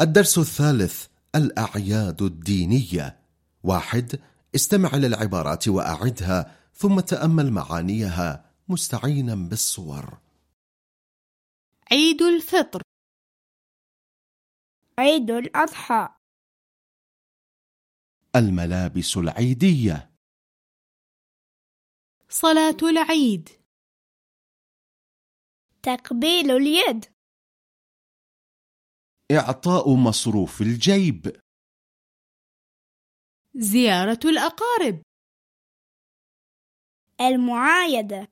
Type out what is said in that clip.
الدرس الثالث الأعياد الدينية. واحد استمع إلى العبارات وأعدها ثم تأمل معانيها مستعينا بالصور. عيد الفطر. عيد الأضحى. الملابس العيدية. صلاة العيد. تقبيل اليد. إعطاء مصروف الجيب. زيارة الأقارب. المعايدة.